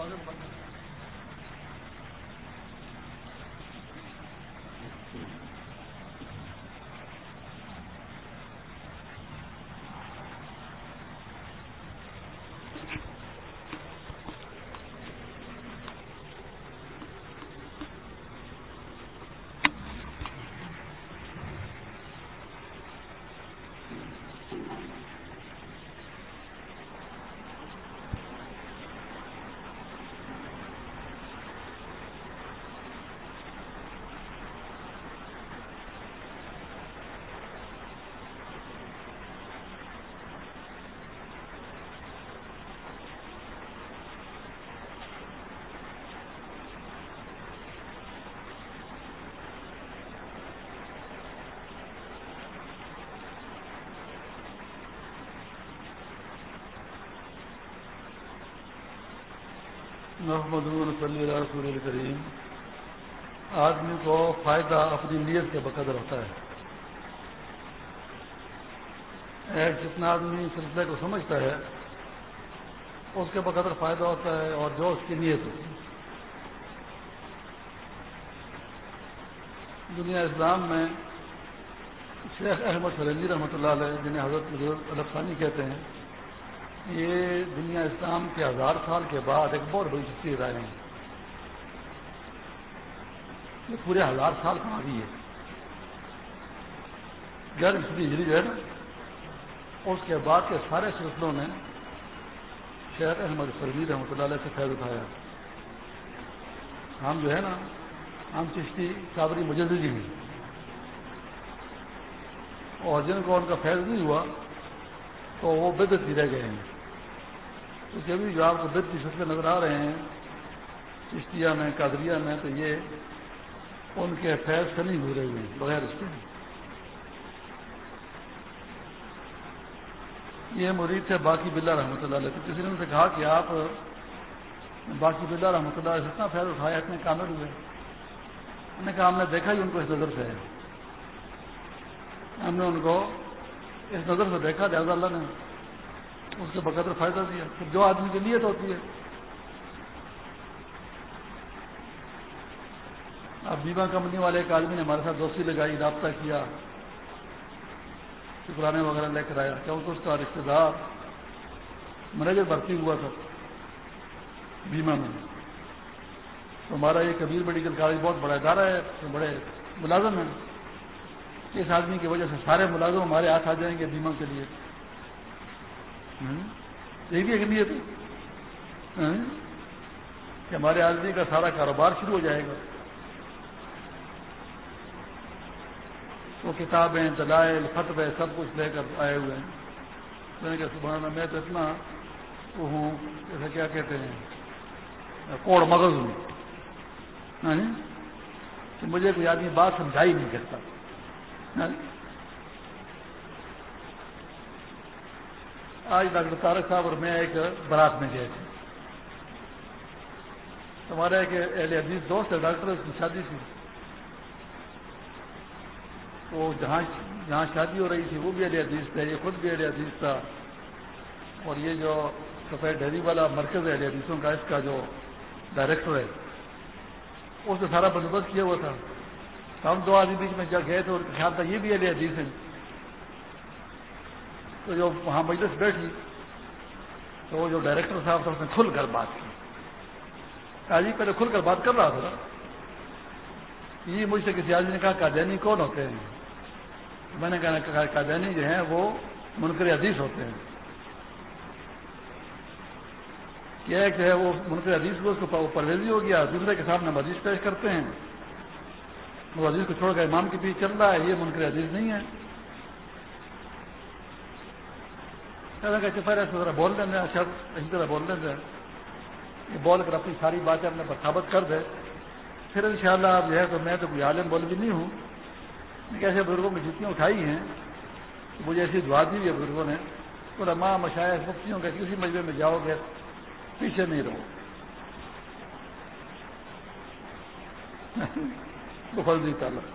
بہت پر محمد صلی اللہ رسول الکریم آدمی کو فائدہ اپنی نیت کے بقدر ہوتا ہے. ایک جتنا آدمی سلسلے کو سمجھتا ہے، اس کے بقدر فائدہ ہوتا ہے اور جو اس کی نیت ہوتی ہے. دنیا اسلام میں شیخ احمد سرنجی رحمۃ اللہ علیہ، جنہیں حضرت الفانی کہتے ہیں یہ دنیا اسلام کے ہزار سال کے بعد ایک بہت بڑی شخصیت آئے ہیں یہ پورے ہزار سال کا آگی ہے۔ غیر ہجری جو ہے نا، اس کے بعد کے سارے سلسلوں نے شیخ احمد سرمی رحمۃ اللہ علیہ سے فیض اٹھایا۔ ہم جو ہے نا، ہم چشتی صابری مجدی ہیں۔ اور جن کو ان کا فیض نہیں ہوا تو وہ بدت ہی رہ گئے ہیں۔ تو کبھی جو آپ کو بدت کی شکلیں نظر آ رہے ہیں چشتیا میں کادریا میں، تو یہ ان کے فیض سے نہیں گزرے ہوئے بغیر اس کے۔ یہ مرید تھے باقی بلا رحمۃ اللہ علیہ۔ تو کسی نے ان سے کہا کہ آپ باقی بلا رحمۃ اللہ علیہ سے اتنا فیض اٹھایا اتنے کامل ہوئے۔ انہوں نے کہا ہم نے دیکھا ہی ان کو اس نظر سے۔ ہے ہم نے ان کو اس نظر سے دیکھا لہٰذا اللہ نے اس کے بقدر فائدہ دیا پھر جو آدمی کی نیت ہوتی ہے۔ اب بیمہ کمپنی والے ایک آدمی نے ہمارے ساتھ دوستی لگائی، رابطہ کیا، شکرانے وغیرہ لے کر آیا۔ کیونکہ اس کا رشتے دار؟ منیجر بھرتی ہوا تھا بیمہ میں۔ تو ہمارا یہ کبیر میڈیکل کالج بہت بڑا ادارہ ہے، بڑے ملازم ہیں۔ اس آدمی کی وجہ سے سارے ملازم ہمارے ہاتھ آ جائیں گے بیمہ کے لیے۔ یہ بھی ایک نیت کہ ہمارے آدمی کا سارا کاروبار شروع ہو جائے گا۔ وہ کتابیں، دلائل، فتوے سب کچھ لے کر آئے ہوئے ہیں۔ میں نے کہا میں تو اتنا وہ ہوں، جیسے کیا کہتے ہیں، کوڑ مغز ہوں؟ کہ مجھے کوئی آدمی بات سمجھائی نہیں کرتا۔ ہاں جی؟ آج ڈاکٹر تارک صاحب اور میں ایک برات میں گئے تھے۔ ہمارا ایک اہل عزیز دوست ہے، ڈاکٹر اس کی شادی تھی۔ تو جہاں جہاں شادی ہو رہی تھی، وہ بھی اہل عزیز تھا یہ خود بھی اہل عزیز تھا۔ اور یہ جو سفید ڈیری والا مرکز ہے اہل عزیزوں کا، اس کا جو ڈائریکٹر ہے، اس نے سارا بندوبست کیا ہوا تھا۔ تو ہم دو آدمی بیچ میں جب گئے تھے اور خیال تھا یہ بھی علی حدیث ہیں۔ تو جو وہاں مجلس بیٹھی، تو وہ جو ڈائریکٹر صاحب تھا، اس نے کھل کر بات کی۔ کہا جی پہلے کھل کر بات کر رہا تھا۔ یہ مجھ سے کسی آدمی نے کہا قادینی کون ہوتے ہیں؟ میں نے کہا قادینی جو ہیں، وہ منکر حدیث ہوتے ہیں۔ کیا ایک جو ہے وہ منکر حدیث کو اس کو پرویزی ہو گیا دوسرے کے سامنے حدیث پیش کرتے ہیں۔ وہ عزیز کو چھوڑ کر امام کے پیچھے چل رہا ہے، یہ منکر عزیز نہیں ہے۔ اچھا ذرا بول دیں شرط اسی طرح بول دیں یہ بول کر اپنی ساری باتیں اپنے پر ثابت کر دے۔ پھر ان شاء اللہ جو ہے تو میں تو کوئی عالم بول بھی نہیں ہوں ایسے بزرگوں کی جتنی اٹھائی ہیں، مجھے ایسی دعا دی ہے بزرگوں نے تو ماں مشاعر مفتیوں کے کسی مجمے میں جاؤ گے، پیچھے نہیں رہو۔ فرضی تعلق۔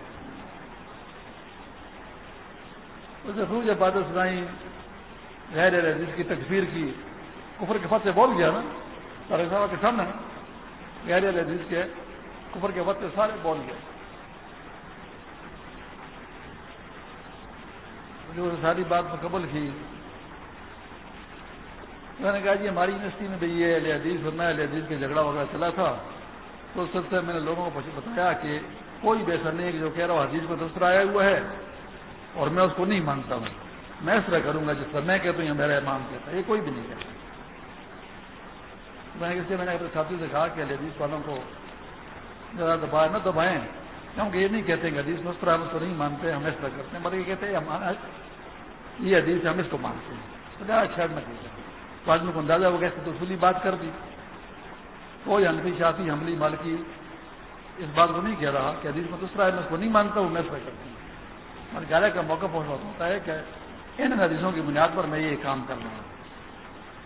اسے سوج باتیں سنائی غیر جس کی تکفیر کی، کفر کے فتح بول گیا نا، سارے صاحب کے سامنے۔ غیر عزیز کے کفر کے وقت سارے بول گئے جو ساری بات مکمل کی۔ میں نے کہا جی ہماری یونیورسٹی میں بھی یہ علیہ حدیث اور میں علیہ حدیث کے جھگڑا وغیرہ چلا تھا۔ تو اس سلسلے میں نے لوگوں کو بتایا کہ کوئی بےسر نہیں کہ جو کہہ رہا ہوں حدیث میں دوسرا آیا ہوا ہے اور میں اس کو نہیں مانتا ہوں۔ میں اس طرح کروں گا جس طرح میں کہتا ہوں یہ میرا امام کہتا ہے، یہ کوئی بھی نہیں کہتا۔ میں اس لیے میں نے اپنے ساتھی سے کہا کہ حدیث والوں کو زیادہ دبائے نہ دبائیں، کیونکہ یہ نہیں کہتے کہ حدیث میں اس طرح ہم اس کو نہیں مانتے، ہم اس طرح کرتے ہیں، بلکہ یہ کہتے ہیں ہمارا یہ حدیث ہم اس کو مانتے ہیں۔ اچھا نہ تو آدمی کو اندازہ ہو گیا تو اصولی بات کر دی۔ کوئی انفی شافی، حملی، مالکی اس بات کو نہیں کہہ رہا کہ حدیث میں دوسرا ہے، میں اس کو نہیں مانتا ہوں میں اس طرح کرتی ہوں۔ اور گالے کا موقع پہنچ ہوتا ہے کہ ان حدیثوں کی بنیاد پر میں یہ کام کر رہا ہوں۔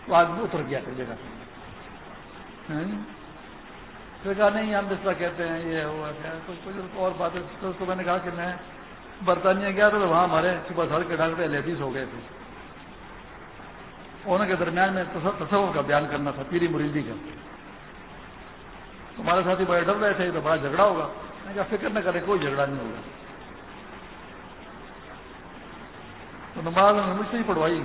تو آدمی اتر گیا تھا جگہ ہاں؟ پھر کہا، نہیں، ہم اس طرح کہتے ہیں، یہ ہوا کچھ اور بات ہے، تو میں نے کہا کہ میں برطانیہ گیا تھا تو وہاں ہمارے صبح سڑک کے ڈاکٹر لیڈیز ہو گئے تھے۔ انہوں کے درمیان میں تصور کا بیان کرنا تھا، پیری مریدی کا۔ تمہارے ساتھی بڑے ڈر رہے تھے تو بڑا جھگڑا ہوگا۔ میں کہا، فکر نہ کرے، کوئی جھگڑا نہیں ہوگا۔ تو نماز نے مجھ سے ہی پڑھوائی۔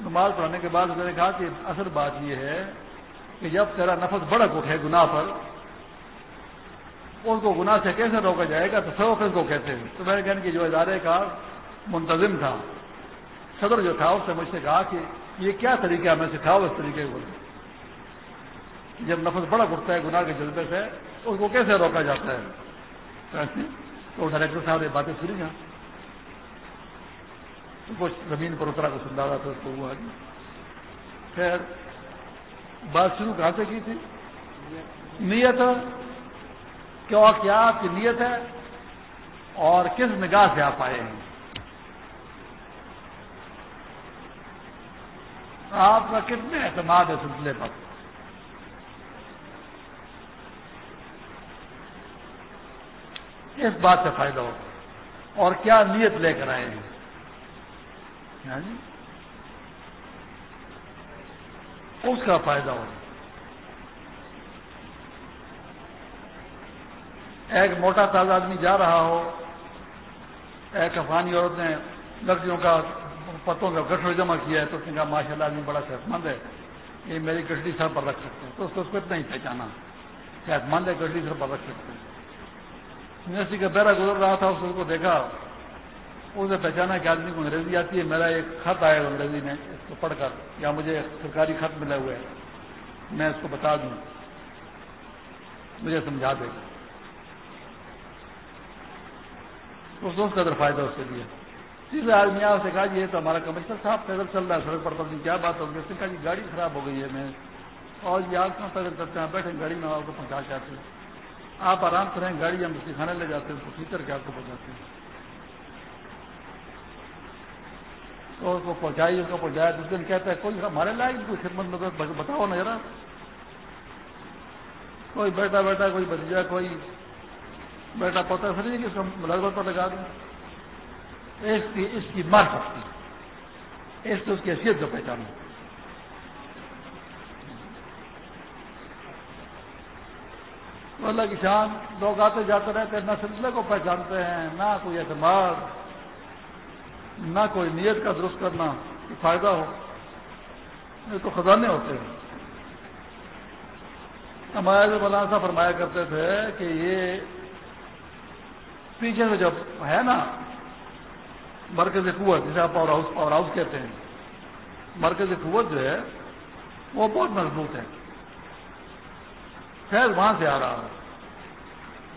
نماز پڑھنے کے بعد میں نے کہا کہ اصل بات یہ ہے کہ جب تیرا نفس بڑا اٹھے گناہ پر ان کو گناہ سے کیسے روکا جائے گا؟ تو سو کو کہتے ہیں؟ تو میں نے کہنے کہ جو ادارے کا منتظم تھا، صدر جو تھا، اس سے مجھ سے کہا کہ یہ کیا طریقہ میں سکھاؤ اس طریقے کو۔ جب نفس بڑا اٹھتا ہے، گناہ کے جذبے سے اس کو کیسے روکا جاتا ہے؟ تو ڈائریکٹر صاحب نے باتیں سنی نا تو کچھ زمین پر اترا کو سندا رہا تھا، اس کو ہوا جی خیر بات شروع کہاں سے کی تھی؟ نیت۔ کیا کیا آپ کی نیت ہے؟ اور کس نگاہ سے آپ آئے ہیں؟ آپ کا کتنے اعتماد ہے سلسلے پر؟ اس بات سے فائدہ ہو اور کیا نیت لے کر آئے ہیں جی۔ اس کا فائدہ ہو ایک موٹا تازہ آدمی جا رہا ہو، ایک افغانی عورت نے لڑکیوں کا پتوں کا گٹھڑ جمع کیا ہے تو اس نے کہا ماشاء اللہ آدمی بڑا صحت مند ہے، یہ میری گٹڑی سر پر رکھ سکتے ہیں۔ تو اس کو اس کو اتنا ہی پہچانا۔ صحت مند ہے گٹڑی سر پر رکھ سکتے ہیں۔ یونیورسٹی کا بیرا گزر رہا تھا، اس کو دیکھا۔ اسے پہچانا کہ آدمی کو انگریزی آتی ہے۔ میرا ایک خط آیا انگریزی میں، اس کو پڑھ کر، یا مجھے سرکاری خط ملا ہوا ہے۔ میں اس کو بتا دوں۔ مجھے سمجھا دے۔ گا اس دوست کا ادھر فائدہ اس کے لیے۔ سیدھے آدمی آپ سے کہا جی یہ تو ہمارا کمشنر صاحب پیدل چل رہا ہے، سڑک پر پڑتا کیا بات ہوگی اس نے کہا جی گاڑی خراب ہو گئی ہے۔ میں اور یہ آپ کہاں پیدل کرتے ہیں؟ بیٹھے گاڑی میں آپ کو پہنچا چاہتے ہیں۔ آپ آرام کریں، گاڑی ہم اس کھانے لے جاتے ہیں اس کو ٹھیک کر کے آپ کو پہنچاتے ہیں۔ تو اس کو پہنچائی، اس کو پہنچایا جس دن کہتا ہے، کوئی ہمارے لائق کوئی خدمت مدد بتاؤ نا ذرا۔ کوئی بیٹا بیٹا کوئی بتیجا کوئی بیٹا پوتا سر کہ اس کو ملازمت پر لگا دیں۔ اس کی اس کی مار سکتی اس کی حیثیت کو پہچانو اللہ کی شان، لوگ آتے جاتے رہتے ہیں، نہ سلسلے کو پہچانتے ہیں، نہ کوئی اعتماد، نہ کوئی نیت کا درست کرنا فائدہ ہو۔ یہ تو خزانے ہوتے ہیں۔ ہمارے مولانا صاحب فرمایا کرتے تھے کہ یہ پیچھے سے جب ہے نا، مرکز قوت، جسے آپ پاور ہاؤس پاور ہاؤس کہتے ہیں، مرکز قوت جو ہے، وہ بہت مضبوط ہے۔ خیر، وہاں سے آ رہا ہے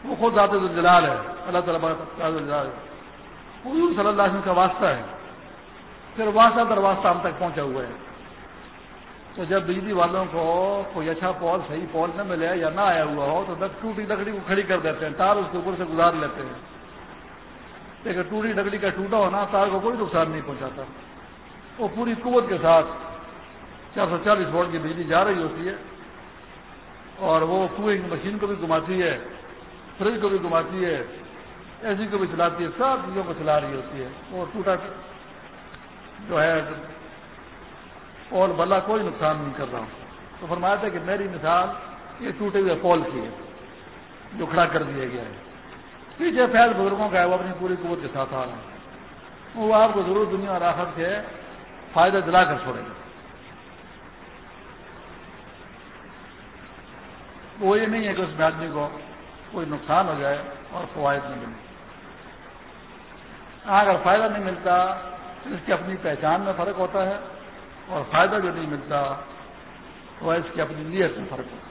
وہ خود ذات الجلال ہے، اللہ تعالیٰ جلال حضور صلی اللہ علیہ وسلم کا واسطہ ہے۔ پھر واسطہ در واسطہ ہم تک پہنچا ہوا ہے تو جب بجلی والوں کو کوئی اچھا پول، صحیح پول نہ ملے یا نہ آیا ہوا ہو، تو ٹوٹی لکڑی کو کھڑی کر دیتے ہیں، تار اس کے اوپر سے گزار لیتے ہیں۔ لیکن ٹوٹی لکڑی کا ٹوٹا ہونا، تار کو کوئی نقصان نہیں پہنچاتا۔ وہ پوری قوت کے ساتھ چار سو چالیس وولٹ کی بجلی جا رہی ہوتی ہے۔ اور وہ کنویں کی مشین کو بھی گھماتی ہے، فریج کو بھی گھماتی ہے اے سی کو بھی چلاتی ہے، سب چیزوں کو چلا رہی ہوتی ہے۔ وہ ٹوٹا جو ہے، اور بلا کوئی نقصان نہیں کر رہا۔ ہوں تو فرمایا تھا کہ میری مثال یہ ٹوٹے ہوئے پول کی ہے، جو کھڑا کر دیا گیا ہے۔ پیچھے فیض بزرگوں کا ہے، وہ اپنی پوری قوت کے ساتھ آ رہا ہے۔ وہ آپ کو ضرور دنیا اور آخر سے فائدہ دلا کر چھوڑے گا۔ وہ یہ نہیں ہے کہ اس میں آدمی کو کوئی نقصان ہو جائے اور فوائد نہ ملے۔ اگر فائدہ نہیں ملتا تو اس کی اپنی پہچان میں فرق ہوتا ہے اور فائدہ جو نہیں ملتا تو اس کی اپنی نیت میں فرق ہوتا ہے۔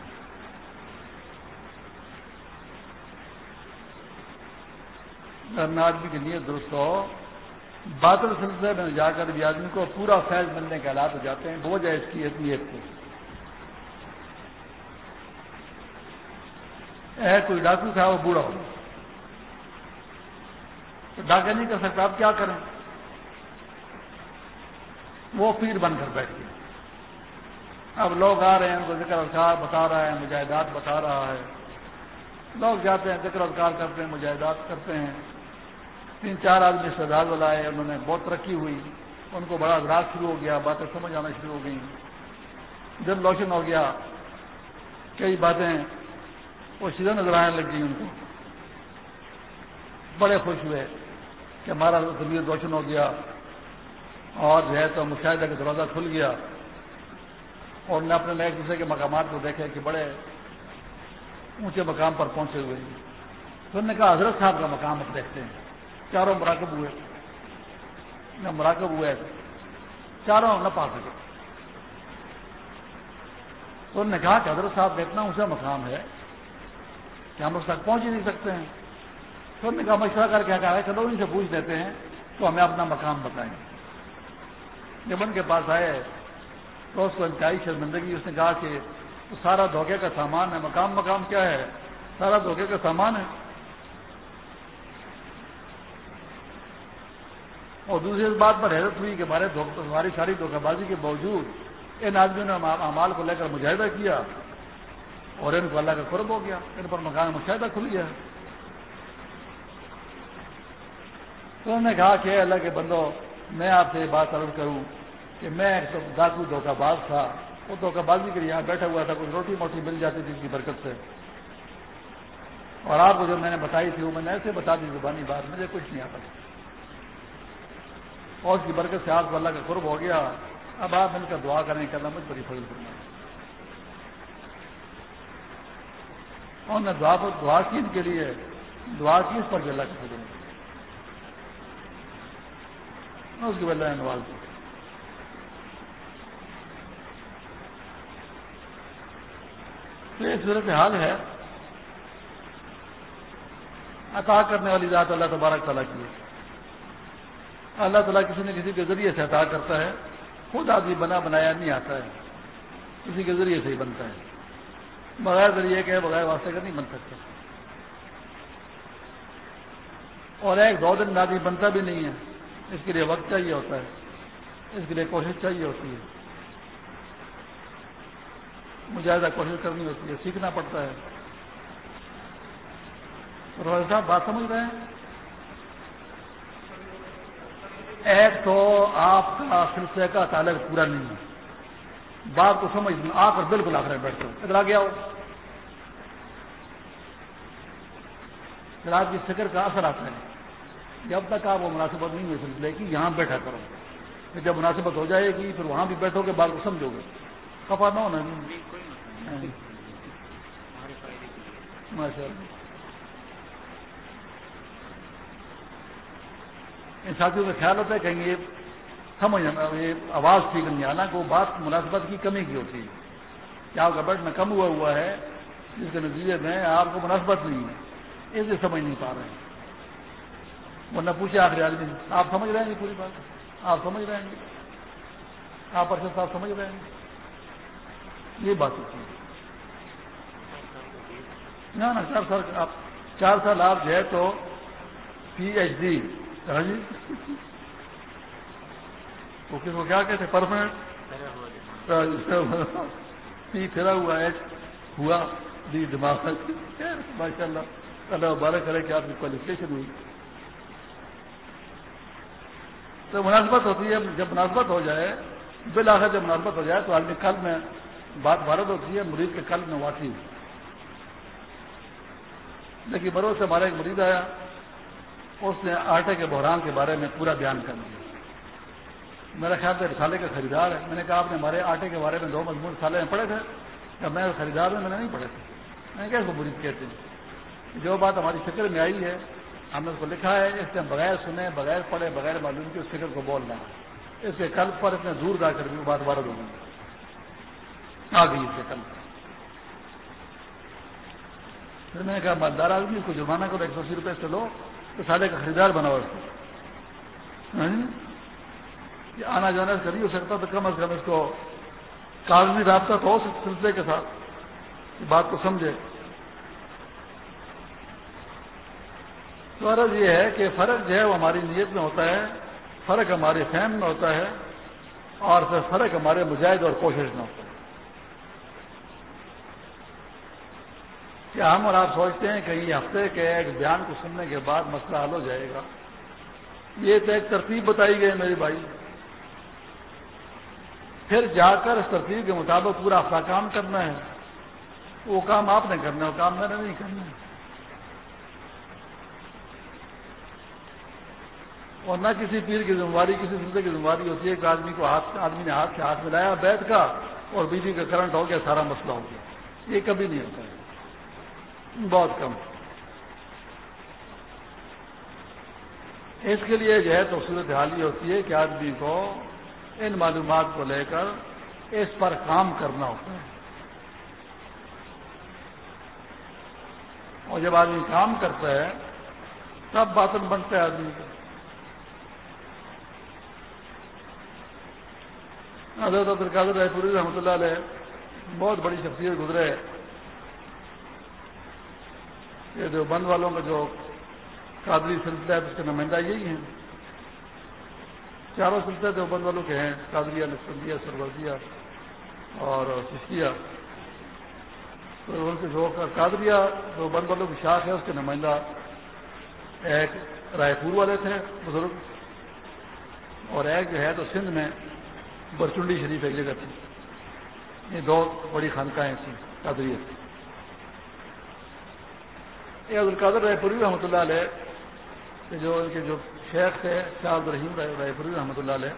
آدمی کی نیت درست ہو بادل سلسلے میں جا کر بھی آدمی کو پورا فیض ملنے کے حالات ہو جاتے ہیں وہ جائے اس کی نیت کو۔ کوئی ڈاکو تھا وہ بوڑھا ہو تو ڈاکہ نہیں کر سکتا آپ کیا کریں؟ وہ پیر بن کر بیٹھ گئے اب لوگ آ رہے ہیں، ان کو ذکر اذکار بتا رہا ہے، مجاہدات بتا رہا ہے۔ لوگ جاتے ہیں، ذکر اذکار کرتے ہیں، مجاہدات کرتے ہیں۔ تین چار آدمی سردار بلائے انہوں نے بہت ترقی ہوئی۔ ان کو بڑا اضراد شروع ہو گیا، باتیں سمجھ آنا شروع ہو گئیں۔ دل روشن ہو گیا۔ کئی باتیں وہ سیدھا نظر آنے لگ گئی ان کو۔ بڑے خوش ہوئے کہ ہمارا زمین روشن ہو گیا اور جو ہے تو مشاہدہ کا دروازہ کھل گیا اور نے اپنے ایک دوسرے کے مقامات کو دیکھے کہ بڑے اونچے مقام پر پہنچے ہوئے ہیں۔ تو انہوں نے کہا، حضرت صاحب کا مقام اب دیکھتے ہیں۔ چاروں مراکب ہوئے۔ نہ مراکب ہوئے، چاروں نہ پا سکے۔ تو انہوں نے کہا کہ حضرت صاحب کا اتنا اونچا مقام ہے کہ ہم اس تک پہنچ ہی نہیں سکتے ہیں۔ تو انہوں نے کہا، مشورہ کر کے کہا ہے چلو ان سے پوچھ دیتے ہیں، تو ہمیں اپنا مقام بتائیں۔ جب ان کے پاس آئے، تو اس کو انتہائی شرمندگی، اس نے کہا کہ سارا دھوکے کا سامان ہے، مقام مقام کیا ہے؟ سارا دھوکے کا سامان ہے۔ اور دوسری اس بات پر حیرت ہوئی کہ ہمارے ہماری ساری دھوکہ بازی کے باوجود ان آدمیوں نے امال کو لے کر مجاہدہ کیا۔ اور ان کو اللہ کا قرب ہو گیا، ان پر مکان مشاہدہ کھل گیا۔ تو انہوں نے کہا کہ اللہ کے بندو، میں آپ سے یہ بات عرض کروں کہ میں ایک ڈاکو دھوکہ باز تھا، وہ دھوکہ بازی کے لیے یہاں بیٹھا ہوا تھا کچھ روٹی موٹی مل جاتی تھی اس کی برکت سے۔ اور آپ کو جو میں نے بتائی تھی، وہ میں نے ایسے بتا دی زبانی بات، مجھے کچھ نہیں آتا اور اس کی برکت سے آپ کو اللہ کا قرب ہو گیا۔ اب آپ مل کر دعا کریں کرنا مجھ پر ہی فضل کرنا اور نے دعا پر دعا کی ان کے لیے، دعا کی اس پر بھی اللہ کے فضل اس کی وجہ نواز کی تو یہ صورت حال ہے۔ عطا کرنے والی ذات اللہ تبارک تعالیٰ کی ہے۔ اللہ تعالیٰ کسی نہ کسی کے ذریعے سے عطا کرتا ہے۔ خود آدمی بنا بنایا نہیں آتا ہے۔ کسی کے ذریعے سے ہی بنتا ہے۔ بغیر ذریعے کے، بغیر واسطے کا نہیں بن سکتا اور ایک دو دن آدمی بنتا بھی نہیں ہے۔ اس کے لیے وقت چاہیے ہوتا ہے۔ اس کے لیے کوشش چاہیے ہوتی ہے۔ مجاہدہ کوشش کرنی ہوتی ہے، سیکھنا پڑتا ہے۔ روز صاحب، بات سمجھ رہے ہیں؟ ایک تو آپ کا سلسلے کا تعلق پورا نہیں ہے۔ بات کو سمجھ آ کر بالکل آ کر ادھر آ گیا ہو پھر آپ کی فکر کا اثر آتا ہے۔ جب تک آپ وہ مناسبت نہیں ہوئی سلسلے کی یہاں بیٹھا کرو۔ پھر جب مناسبت ہو جائے گی، پھر وہاں بھی بیٹھو گے، بات کو سمجھو گے۔ کپا نہ ہونا۔ ماشاء اللہ ان ساتھیوں کا خیال ہوتا ہے، کہیں گے سمجھ یہ آواز ٹھیک نہیں آنا کہ وہ بات مناسبت کی کمی کی ہوتی ہے۔ کیا آپ کا بیٹھنا کم ہوا ہوا ہے، جس کے نتیجے میں آپ کو مناسبت نہیں ہے۔ اسے سمجھ نہیں پا رہے ہیں۔ وہ نہ پوچھے آخری آدمی آپ سمجھ رہے ہیں پوری بات؟ آپ سمجھ رہے ہیں؟ آپ ارشد صاحب سمجھ رہے ہیں؟ یہ بات ہوتی ہے۔ نہ چار سال آپ چار سال آپ جو ہے تو پی ایچ ڈی ہاں جی؟ وہ کس کو کیا کہتے پرمنٹ پی پھرا ہوا ہے، ہوا جی دماغ۔ ماشاء اللہ اللہ بارہ کرے کہ آپ کی کوالیفکیشن ہوئی۔ تو مناسبت ہوتی ہے، جب مناسبت ہو جائے، بالآخر جب مناسبت ہو جائے، تو آدمی کل میں بات بھارت ہوتی ہے مریض کے کل میں واقعی لیکن بروز سے ہمارا ایک مریض آیا، اس نے آٹے کے بحران کے بارے میں پورا بیان کر دیا۔ میرا خیال تھا رسالے کا خریدار ہے میں نے کہا آپ نے ہمارے آٹے کے بارے میں دو مضمون رسالے میں پڑھے تھے۔ جب میں خریدار ہوں، میں نے نہیں پڑھے تھے۔ میں نے کیا اس کو مریض کہتے ہیں۔ جو بات ہماری فکر میں آئی ہے، ہم نے اس کو لکھا ہے، اس نے بغیر سنے، بغیر پڑھے، بغیر معلوم کی اس فکر کو بولنا ہے۔ اس کے کل پر اتنے دور جا کر بھی بات بارد ہوگی آ گئی اس کے کل پھر میں نے کہا، مالدار آدمی کو جرمانہ کرو، ایک سو اسی روپئے سے لو، تو سالے کا خریدار بناؤ اس کو۔ ہاں جی؟ آنا جانا سے نہیں ہو سکتا تو کم از کم اس کو کاغذی رابطہ تو ہو سلسلے کے ساتھ۔ بات کو سمجھے۔ تو عرض یہ ہے کہ فرق جو ہے وہ ہماری نیت میں ہوتا ہے، فرق ہمارے فہم میں ہوتا ہے اور پھر فرق ہمارے مجاہد اور کوشش میں ہوتا ہے۔ کیا ہم اور آپ سوچتے ہیں کہ یہ ہفتے کے ایک بیان کو سننے کے بعد مسئلہ حل ہو جائے گا؟ یہ تو ایک ترتیب بتائی گئی میری بھائی۔ پھر جا کر اس ترتیب کے مطابق پورا اپنا کام کرنا ہے۔ وہ کام آپ نے کرنا ہے، وہ کام میں نے نہیں کرنا۔ ہے اور نہ کسی پیر کی ذمہ داری کسی سلسلے کی ذمہ داری ہوتی ہے کہ آدمی کو ہاتھ، آدمی نے ہاتھ سے ہاتھ ملایا، بیٹھ کا اور بجلی کا کرنٹ ہو گیا، سارا مسئلہ ہو گیا۔ یہ کبھی نہیں ہوتا ہے۔ بہت کم۔ اس کے لیے جو ہے تو صورت حال یہ ہوتی ہے کہ آدمی کو ان معلومات کو لے کر اس پر کام کرنا ہوتا ہے۔ اور جب آدمی کام کرتا ہے، تب باطن بنتا ہے آدمی کا۔ حضرت عبد القادر رائے پوری رحمۃ اللہ علیہ بہت بڑی شخصیت گزرے۔ یہ جو بند والوں کا جو قابلی سلسلہ ہے، اس کے نمائندہ یہی ہیں۔ چاروں سلسلے جو بند والوں کے ہیں، قادریہ نسبندیہ سروردیہ اور سشکیا تو ان کے جو قادریہ جو بند والوں کی شاخ ہے، اس کے نمائندہ ایک رائے پور والے تھے، بزرگ۔ اور ایک جو ہے تو سندھ میں برچنڈی شریف ایک جگہ تھی۔ یہ دو بڑی خانقاہیں تھیں قادریت یہ عبدالقادر رائے پوری رحمۃ اللہ علیہ کہ جو ان کے جو شیخ تھے، شاہ الرحیم رائے پوری رحمۃ اللہ علیہ،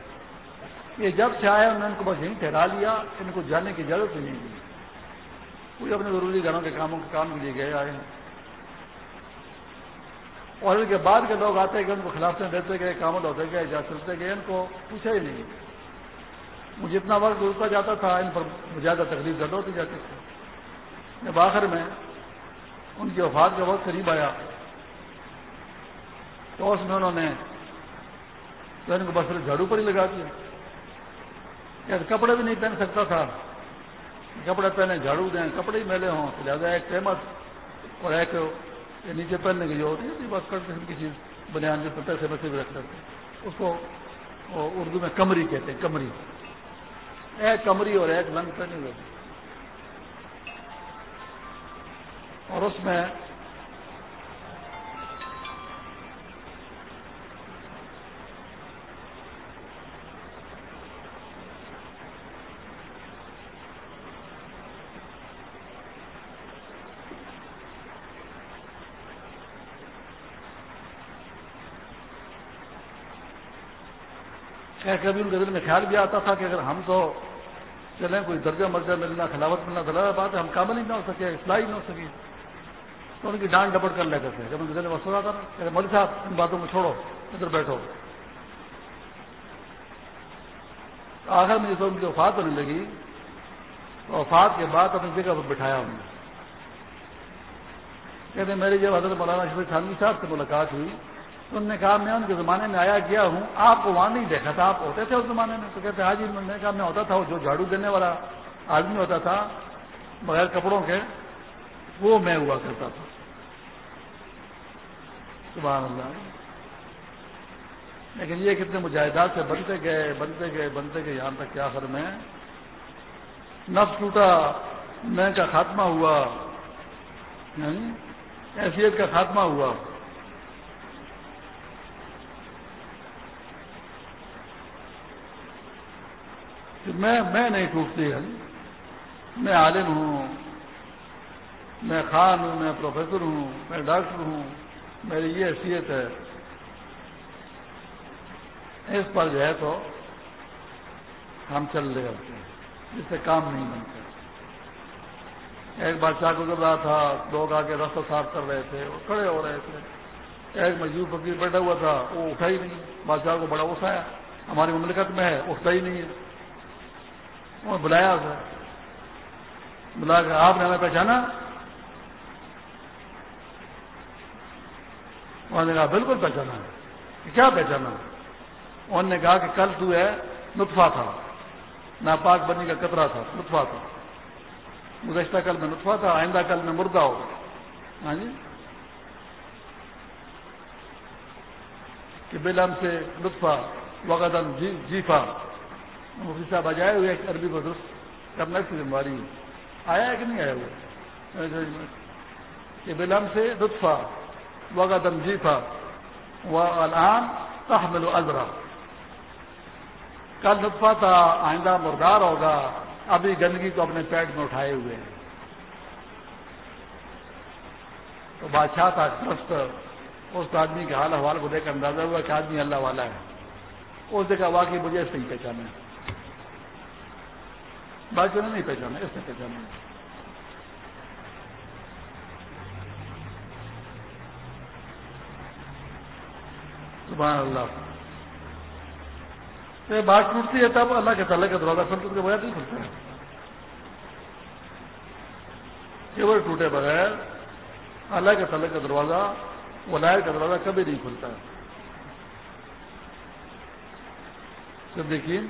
یہ جب سے آئے، انہوں نے ان کو بس یہیں ٹھہرا لیا، ان کو جانے کی اجازت ہی نہیں دی۔ کوئی اپنے ضروری گھروں کے کاموں کے کام کے لیے گئے، آئے ہیں۔ اور ان کے بعد کے لوگ آتے کہ ان کو خلاف دیتے گئے کامل ہوتے گئے جا چلتے گئے، ان کو پوچھا ہی نہیں۔ مجھے اتنا وقت گزرتا جاتا تھا، ان پر زیادہ تکلیف زد ہوتی جاتی تھی۔ جب آخر میں ان کی وفات کا وقت قریب آیا تو اس میں انہوں نے تو ان کو بس جھاڑو پر ہی لگا دیا۔ کپڑے بھی نہیں پہن سکتا تھا۔ کپڑے پہنے جھاڑو دیں، کپڑے ہی میلے ہوں لہٰذا ایک فیمس اور ایک نیچے پہننے کی جو ہوتی ہے بس کر قسم کی چیز بنیاد جو پیسے بچے بھی رکھ سکتے اس کو اردو میں کمری کہتے ہیں، کمری۔ ایک کمری اور ایک لنگ پہنے ہوئے اور اس میں کبھی ان کے دل میں خیال بھی آتا تھا کہ اگر ہم تو چلیں، کوئی درجہ مرجہ ملنا، خلاوت ملنا دلا بات ہے، ہم کام نہیں نہ ہو سکے، اصلاح نہ ہو سکی تو ان کی ڈانٹ ڈپٹ کر لیتے تھے۔ جب ان کے دل میں وسو آتا نا مولوی صاحب، ان باتوں کو چھوڑو، ادھر بیٹھو۔ آخر میں جب ان کی وفات ہونے لگی تو وفات کے بعد اپنی جگہ پر بٹھایا انہوں نے۔ کہتے میری جب حضرت مولانا شفیع خانوی صاحب سے ملاقات ہوئی انہوں نے کہا، میں ان کے زمانے میں آیا گیا ہوں، آپ کو وہاں نہیں دیکھا تھا، آپ ہوتے تھے اس زمانے میں؟ تو کہتے حاجی، انہوں نے کہا، میں ہوتا تھا جو جھاڑو دینے والا آدمی ہوتا تھا، بغیر کپڑوں کے، وہ میں ہوا کرتا تھا۔ سبحان اللہ۔ لیکن یہ کتنے مجاہدات سے بنتے گئے بنتے گئے بنتے گئے، یہاں تک کیا آخر میں نفس ٹوٹا، میں کا خاتمہ ہوا۔ یعنی حیثیت کا خاتمہ ہوا۔ میں میں نہیں ٹوٹتی ہے میں عالم ہوں۔ میں خان ہوں، میں پروفیسر ہوں، میں ڈاکٹر ہوں۔ میری یہ حیثیت ہے۔ اس پر جو ہے تو ہم چل رہے ہوتے ہیں۔ جس سے کام نہیں بنتے ایک بادشاہ گزر رہا تھا، لوگ آگے رستہ صاف کر رہے تھے، وہ کھڑے ہو رہے تھے۔ ایک مجبور فقیر بیٹھا ہوا تھا، وہ اٹھا ہی نہیں۔ بادشاہ کو بڑا غصہ ہے ہماری مملکت میں ہے، اٹھتا ہی نہیں ہے۔ وہ بلایا اسے بلا کر آپ نے ہمیں پہچانا۔ انہوں نے کہا، بالکل پہچانا۔ ہے کیا پہچانا؟ انہوں نے کہا کہ کل تو ہے، نطفہ تھا۔ ناپاک بنی کا قطرہ تھا، نطفہ تھا۔ گزشتہ کل میں نطفہ تھا، آئندہ کل میں مردہ ہو۔ ہاں جی؟ کہ بلم سے لطفہ وقت جی جیفا مفتی صاحب آجائے ہوئے ایک عربی کو درست کرنا کی ذمہ داری آیا ہے کہ نہیں آیا وہ؟ کہ بلم سے لطفہ وقت جیفا و الان تحمل الزرا کل لطفہ تھا آئندہ مردار ہوگا، ابھی گندگی کو اپنے پیٹ میں اٹھائے ہوئے ہیں۔ تو بادشاہ تھا درست اس آدمی کے حال حوال کو دیکھ کر اندازہ ہوا کہ آدمی اللہ والا ہے۔ اس جگہ واقعی مجھے اس سے ہی پہچانا باقی نے نہیں پہچانا، اس نے پہچانا۔ سبحان اللہ۔ تو بات ٹوٹتی ہے تب اللہ کے تعلق کا دروازہ کھلتا کے بغیر نہیں کھلتا ہے کیول ٹوٹے بغیر اللہ کے تعلق کا دروازہ، ولایت کا دروازہ کبھی نہیں کھلتا ہے۔ دیکھیے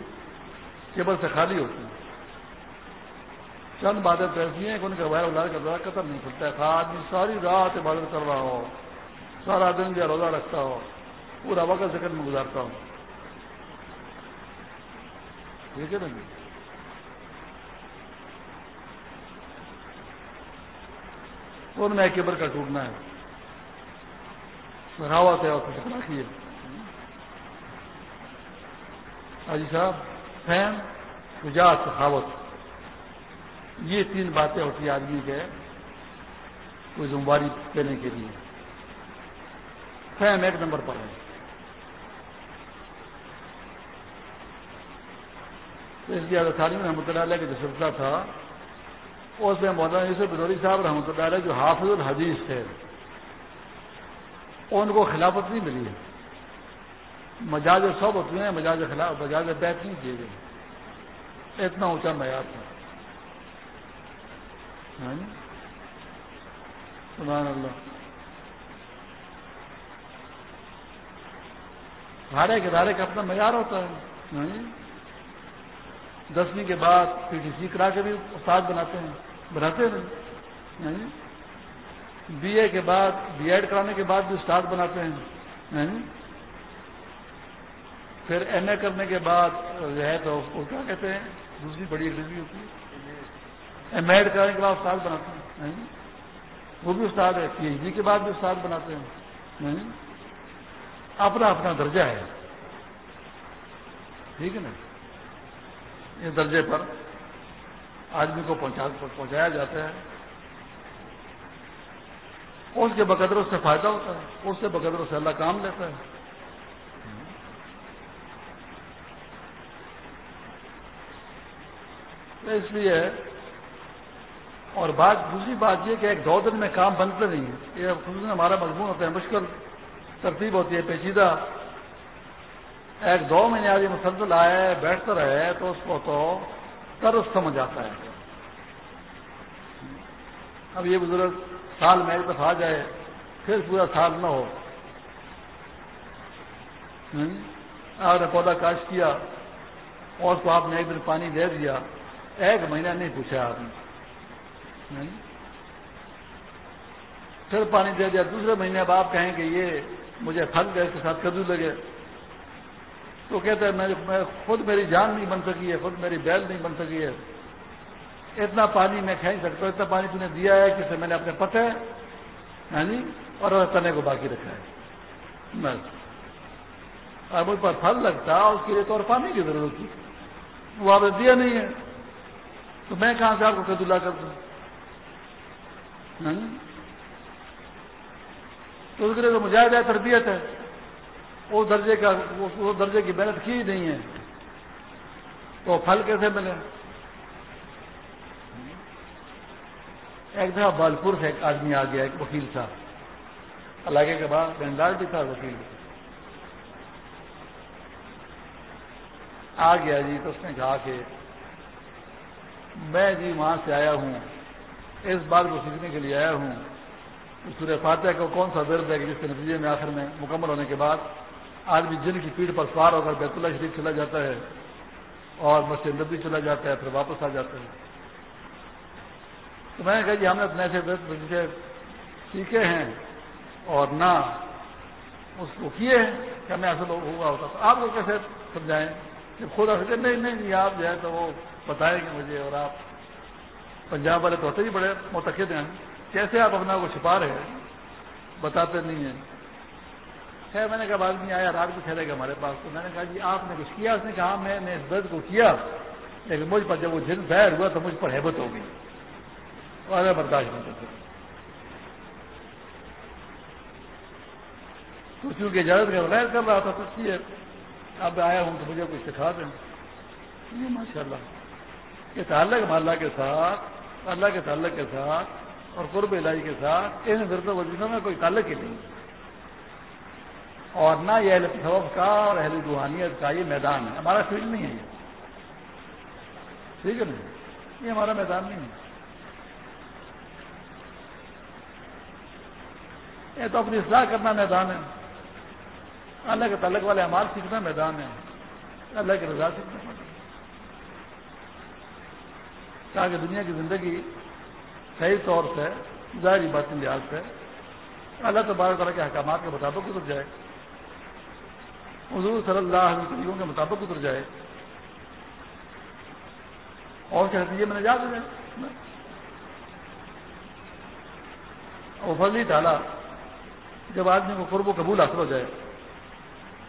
کیبل سے خالی ہوتی ہیں چند باتیں تو ایسی ہیں کہ ان کا بغیر ولاد کا دروازہ قطر نہیں کھلتا ہے۔ آدمی ساری رات عبادت کر رہا ہو، سارا دن جو روزہ رکھتا ہو، پورا وقت سیکنڈ میں گزارتا ہوں ٹھیک ہے نا جی؟ ان میں کیبر کا ٹوٹنا ہے۔ راوت ہے اور کچھ رکھیے حاجی صاحب فہم شجاعت سخاوت یہ تین باتیں ہوتی آدمی کے کوئی ذمہ داری دینے کے لیے۔ فہم ایک نمبر پر ہے۔ تو اس لیے تعلیم رحمۃ اللہ علیہ کا جو سلسلہ تھا، اس میں مولانا یوسف بدوری صاحب رحمۃ اللہ علیہ جو حافظ الحدیث تھے، ان کو خلافت نہیں ملی ہے۔ مجاز سب ہوتے ہیں، مجاز خلاف، مجاز بیت نہیں کیے گئے۔ اتنا اونچا معیار تھا۔ ہاں جی؟ سبحان اللہ۔ ہر ایک ادارے کا اپنا معیار ہوتا ہے۔ ہاں جی؟ دسویں کے بعد پی ٹی سی کرا کے بھی استاد بناتے ہیں بناتے ہیں۔ ہاں جی؟ بی اے کے بعد، بی ایڈ کرانے کے بعد بھی استاد بناتے ہیں۔ پھر ایم اے کرنے کے بعد جو ہے تو اس کو کیا کہتے ہیں؟ دوسری بڑی ڈگری ہوتی ہے۔ ایم ایڈ کرنے کے بعد استاد بناتے ہیں وہ بھی استاد ہے، پی ایچ ڈی کے بعد بھی استاد بناتے ہیں۔ اپنا اپنا درجہ ہے۔ ٹھیک ہے نا۔ اس درجے پر آدمی کو پہنچایا جاتا ہے۔ اس کے بقدروں سے فائدہ ہوتا ہے۔ اس سے بقدروں سے اللہ کام لیتا ہے۔ اس لیے اور بات دوسری بات یہ کہ ایک دو دن میں کام بنتے نہیں ہے یہ خصوصاً ہمارا مضمون ہوتا ہے، مشکل ترتیب ہوتی ہے، پیچیدہ۔ ایک دو مہینے آدمی مسلسل آئے، بیٹھتا رہے، تو اس کو تو طرز سمجھ آتا ہے۔ اب یہ بزرگ سال میں ایک دفعہ آ جائے، پھر پورا سال نہ ہو۔ آپ نے پودا کاشت کیا، اور اس کو آپ نے ایک دن پانی دے دیا۔ ایک مہینہ نہیں پوچھا آپ نے۔ پھر پانی دے دیا۔ دوسرے مہینے اب آپ کہیں کہ یہ مجھے پھل گئے اس کے ساتھ کدو لگے۔ تو کہتے ہیں میں خود میری جان نہیں بن سکی ہے، خود میری بیل نہیں بن سکی ہے۔ اتنا پانی میں کھینچ سکتا ہوں، اتنا پانی تم نے دیا ہے کہ میں نے اپنے پتے ہاں جی اور تنے کو باقی رکھا ہے۔ بس۔ اور مجھ پر پھل لگتا، اس کے لیے تو اور پانی کی ضرورت تھی۔ وہ آپ نے دیا نہیں ہے۔ تو میں کہاں سے آپ کو قید اللہ کر دوں؟ تو اس کے لیے تو مجاہدہ تربیت ہے۔ وہ درجے کا وہ درجے کی محنت کی ہی نہیں ہے۔ تو پھل کیسے ملے؟ ایک دفعہ بالپور سے ایک آدمی آ گیا، ایک وکیل صاحب علاقے کے بعد بنگال بھی تھا وکیل۔ بھی آ گیا جی تو اس نے کہا کہ میں جی وہاں سے آیا ہوں۔ اس بات کو سیکھنے کے لیے آیا ہوں۔ سورہ فاتحہ کو کون سا درد ہے کہ جس کے نتیجے میں آخر میں مکمل ہونے کے بعد آدمی جن کی پیڑ پر سوار ہو کر بیت اللہ شریف چلا جاتا ہے اور مسجد نبی چلا جاتا ہے، پھر واپس آ جاتا ہے۔ تو میں نے کہا جی ہم نے اپنے ایسے سے سیکھے ہیں اور نہ اس کو کیے ہیں کہ ہمیں ایسا ہوا ہوتا تو آپ کو کیسے سمجھائیں کہ خود ایسے نہیں نہیں، آپ جو ہے تو وہ بتائیں گے مجھے اور آپ پنجاب والے تو ہوتے ہی بڑے متقد ہیں۔ کیسے آپ اپنا کو چھپا رہے ہیں؟ بتاتے نہیں ہیں۔ خیر، میں نے کہا بعد نہیں آیا، رات کو ٹھہرے گا ہمارے پاس۔ تو میں نے کہا جی آپ نے کچھ کیا؟ اس نے کہا، میں نے اس درد کو کیا، لیکن مجھ پر جب وہ جن ظاہر ہوا تو مجھ پر ہیبت ہو گئی۔ اور برداشت نہیں کرتے۔ تو چونکہ اجازت کا غیر کر رہا تھا، تو اس لیے اب آیا ہوں تو مجھے کچھ سکھا دیں۔ ماشاء اللہ یہ تعلق محلہ کے ساتھ اللہ کے تعلق کے ساتھ اور قرب الہی کے ساتھ ان ورد وزیروں میں کوئی تعلق ہی نہیں۔ اور نہ یہ اہل تصوف کا اور اہل روحانیت کا یہ میدان ہے۔ ہمارا فیلڈ نہیں ہے یہ۔ ٹھیک ہے نا؟ یہ ہمارا میدان نہیں ہے۔ یہ تو اپنی اصلاح کرنا میدان ہے۔ اللہ کے تعلق والے امال سیکھنا میدان ہے۔ اللہ کی رضا سیکھنا تاکہ دنیا کی زندگی صحیح طور سے، ظاہری بات لحاظ سے۔ اللہ تبارک تعالیٰ کے احکامات کے مطابق گزر جائے۔ حضور صلی اللہ علیہ وسلم کے مطابق اتر جائے۔ اور کیا نتیجے میں نجات ہو جائے اور فضلی ڈالا جب آدمی کو قرب و قبول حاصل ہو جائے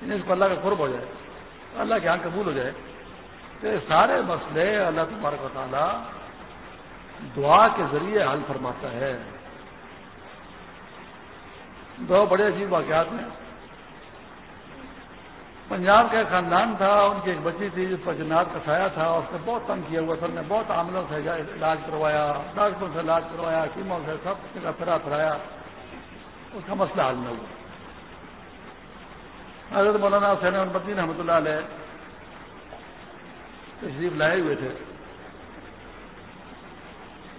یعنی اس کو اللہ کا قرب ہو جائے، اللہ کے یہاں قبول ہو جائے تو سارے مسئلے اللہ تبارک و تعالیٰ دعا کے ذریعے حل فرماتا ہے۔ دو بڑے عجیب واقعات میں پنجاب کا خاندان تھا، ان کی ایک بچی تھی جس پر جنات کا سایہ تھا، اس نے بہت تنگ کیا ہوا سب نے بہت عاملوں سے علاج کروایا، ڈاکٹروں سے علاج کروایا کیموں سے سب جگہ پھرا پھرایا اس کا مسئلہ حل نہ ہوا۔ حضرت مولانا حسین الدین رحمۃ اللہ علیہ تشریف لائے ہوئے تھے۔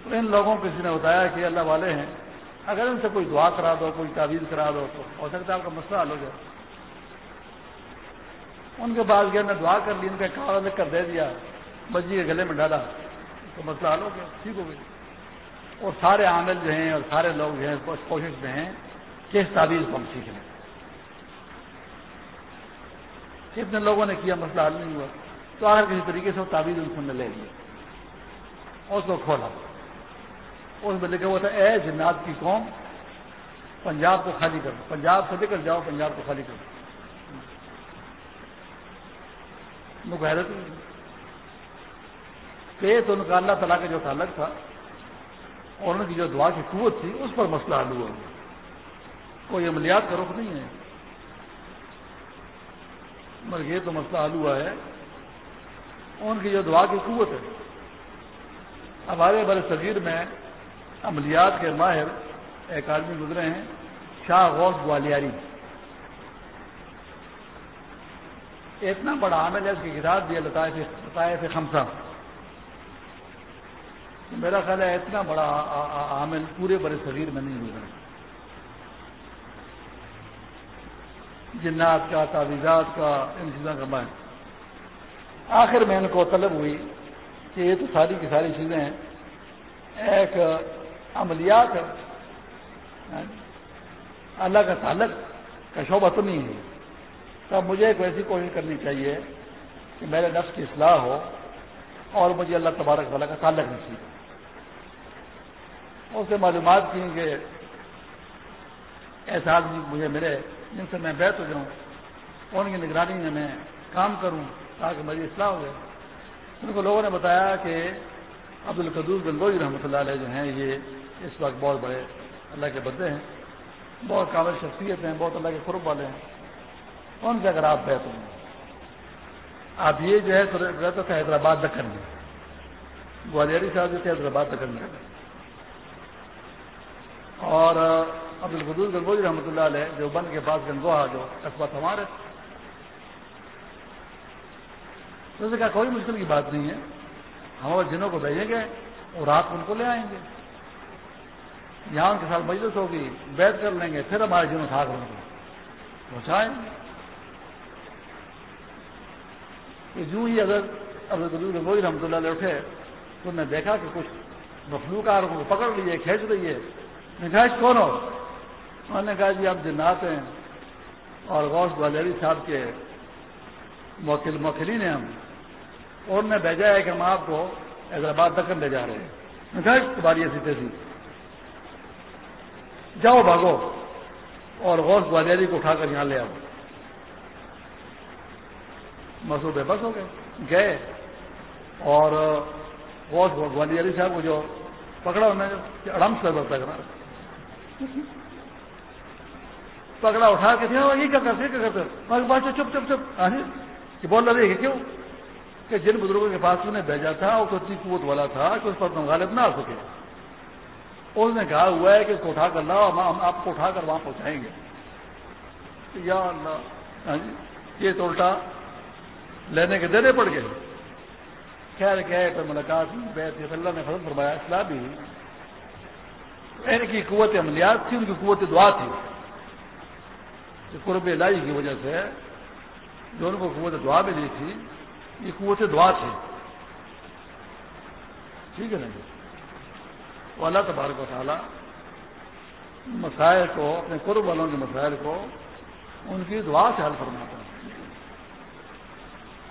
تو ان لوگوں کو کسی نے بتایا کہ اللہ والے ہیں، اگر ان سے کوئی دعا کرا دو، کوئی تعویذ کرا دو، تو ہو سکتا ہے آپ کا مسئلہ حل ہو جائے۔ ان کے بعد گیا میں دعا کر لی، ان کا کاغذ لکھ کر دے دیا بجی کے گلے میں ڈالا۔ تو مسئلہ حل ہو گیا، ٹھیک ہو گئی۔ اور سارے عامل جو ہیں اور سارے لوگ جو ہیں کوشش میں ہیں کہ اس تعویذ کو ہم سیکھ لیں کتنے لوگوں نے کیا، مسئلہ حل نہیں ہوا۔ تو آخر کسی طریقے سے وہ تعویذ ان نے لے لیا۔ اس کو کھولا۔ اس میں لکھا ہوا تھا، اے جنات کی قوم، پنجاب کو خالی کرو پنجاب سے لے کر جاؤ، پنجاب کو خالی کرو غیرت کہ تو ان کا اللہ تعالیٰ کا جو تعلق تھا۔ اور ان کی جو دعا کی قوت تھی، اس پر مسئلہ حل ہوا۔ کوئی عملیات کا رخ نہیں ہے۔ مگر یہ تو مسئلہ حل ہوا ہے۔ ان کی جو دعا کی قوت ہے۔ ہمارے بڑے صغیر میں عملیات کے ماہر ایک آدمی گزرے ہیں، شاہ غوث گوالیاری۔ اتنا بڑا عامل ہے، اس کی کتاب دیا بتایا تھے خمسہ۔ میرا خیال ہے اتنا بڑا عامل پورے بڑے صغیر میں نہیں گزرا جنات کا، تعویذات کا، ان چیزوں کا میں آخر میں ان کو طلب ہوئی کہ یہ تو ساری کی ساری چیزیں ایک عملیات ہے اللہ کا تعلق کا شعبہ تو نہیں ہے۔ تب مجھے ایک ویسی کوشش کرنی چاہیے کہ میرے نفس کی اصلاح ہو اور مجھے اللہ تبارک والا کا تعلق نہیں اس سے معلومات کی کہ ایسا آدمی مجھے ملے جن سے میں بیت ہو جاؤں ان کی نگرانی میں میں کام کروں۔ تاکہ میری اصلاح ہو جائے ان کو لوگوں نے بتایا کہ عبد القدوس گنگوئی رحمۃ اللہ علیہ جو ہیں، یہ اس وقت بہت بڑے اللہ کے بدے ہیں۔ بہت قابل شخصیت ہیں، بہت اللہ کے قرب والے ہیں۔ کون سے اگر آپ بیت ہوں، آپ یہ جو ہے رہتا تھا حیدرآباد دکن میں گوالیاری صاحب جو تھے، حیدرآباد دکن میں اور عبد القدوس گنگوئی رحمۃ اللہ علیہ جو بند کے پاس گنگوہا جو قصبہ ہمارے تو اس نے کہا، کوئی مشکل کی بات نہیں ہے۔ ہم جنوں کو بھیجیں گے اور رات ان کو لے آئیں گے۔ یہاں ان کے ساتھ مجلس ہوگی، بیت کر لیں گے، پھر ہمارے جنوں اٹھا کر ان کو پہنچائیں گے۔ کہ جو ہی اگر عبد القدوس رحمۃ اللہ علیہ اٹھے، تو انہوں نے دیکھا کہ کچھ مخلوق آ کو پکڑ لیے کھینچ رہی ہے۔ نکھائش کون ہو؟ انہوں نے کہا جی آپ جنات ہیں اور غوث گوالیری صاحب کے موکل موکلین ہیں ہم۔ اور نے بھیجا ہے کہ ہم آپ کو حیدرآباد دکن لے جا رہے ہیں۔ نکھائش تمہاری ایسی تیسی جاؤ، بھاگو۔ اور غوث گوالیری کو اٹھا کر یہاں لے آؤ۔ مسو بے بس ہو گئے۔ گئے۔ اور غوث گوالیری صاحب کو جو پکڑا، انہوں نے اڑم سے ہوتا ہے پکڑا، اٹھا کے دیا یہ کیا کرتے کیا کرتے؟ بات چپ چپ چپ۔ ہاں جی۔ کہ بول رہے کہ کیوں؟ کہ جن بزرگوں کے پاس انہیں بھیجا تھا، وہ تو اتنی قوت والا تھا کہ اس پر تم غالب نہ آ سکے۔ اس نے کہا، ہوا ہے کہ اس کو اٹھا کر لاؤ، ہم آپ کو اٹھا کر وہاں پہنچائیں گے۔ یا اللہ۔ ہاں جی۔ یہ تو الٹا لینے کے دینے پڑ گئے۔ خیر کہ ملاقات بیت اللہ نے فضل فرمایا اسلام بھی ان کی قوت عملیات تھی، ان کی قوت دعا تھی۔ قرب لائی کی وجہ سے جو ان کو قوت دعا ملی تھی، یہ قوت دعا تھی۔ ٹھیک ہے نا جی؟ وہ اللہ تبارک و تعالیٰ مسائل کو، اپنے قرب والوں کے مسائل کو ان کی دعا سے حل فرماتا ہے۔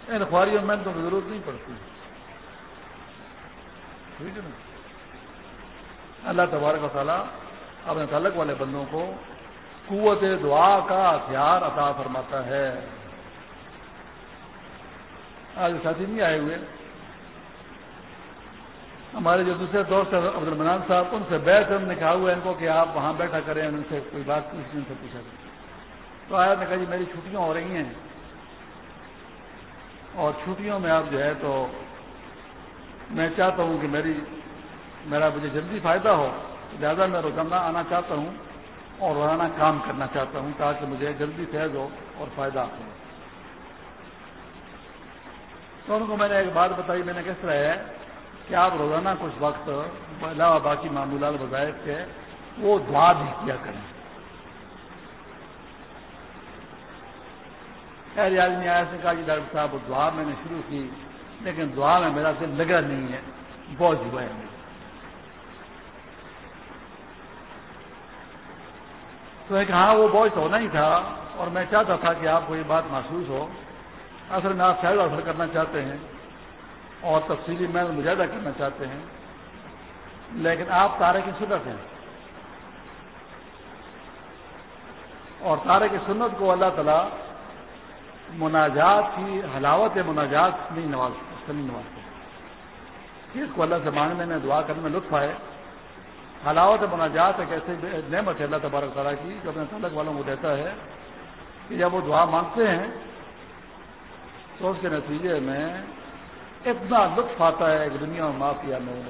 ان اخباریوں میں تو ضرورت نہیں پڑتی۔ ٹھیک ہے نا جی؟ اللہ تبارک و تعالیٰ اپنے تعلق والے بندوں کو قوت دعا کا ہتھیار عطا فرماتا ہے۔ آج ساتھی نہیں آئے ہوئے۔ ہمارے جو دوسرے دوست ہیں عبد المنان صاحب، ان سے بیٹھ ہم نے کہا ہوا ہے ان کو کہ آپ وہاں بیٹھا کریں، ان سے کوئی بات پوچھ ان سے پوچھا۔ کریں تو آیا نے کہا جی میری چھٹیاں ہو رہی ہیں۔ اور چھٹیوں میں آپ جو ہے تو میں چاہتا ہوں کہ میری، میرا مجھے جلدی فائدہ ہو۔ لہٰذا میں روزانہ آنا چاہتا ہوں اور روزانہ کام کرنا چاہتا ہوں تاکہ مجھے جلدی فیض ہو اور فائدہ ہو۔ تو ان کو میں نے ایک بات بتائی، میں نے کس طرح ہے کہ آپ روزانہ کچھ وقت علاوہ باقی معمولات وظائف کے وہ دعا بھی کیا کریں۔ خیر آدمی آیا سے کہا جی ڈاکٹر صاحب دعا میں نے شروع کی، لیکن دعا میں میرا دل لگا نہیں ہے، بہت ہوا ہے۔ تو ایک ہاں وہ بوجھ ہونا ہی تھا، اور میں چاہتا تھا کہ آپ کو یہ بات محسوس ہو۔ اصل میں آپ شاید اثر کرنا چاہتے ہیں اور تفصیلی میں مجاہدہ کرنا چاہتے ہیں، لیکن آپ تارے کی سنت ہیں۔ اور تارے کی سنت کو اللہ تعالیٰ مناجات کی حلاوت مناجات نہیں نواز نہیں نوازتے اس کو اللہ سے مانگنے میں، دعا کرنے میں لطف آئے۔ حلاوت مناجات ایک ایسی نعمت ہے اللہ تبارک تعالیٰ کی جو اپنے تعلق والوں کو دیتا ہے کہ جب وہ دعا مانگتے ہیں تو اس کے نتیجے میں اتنا لطف آتا ہے کہ دنیا میں معافیا میں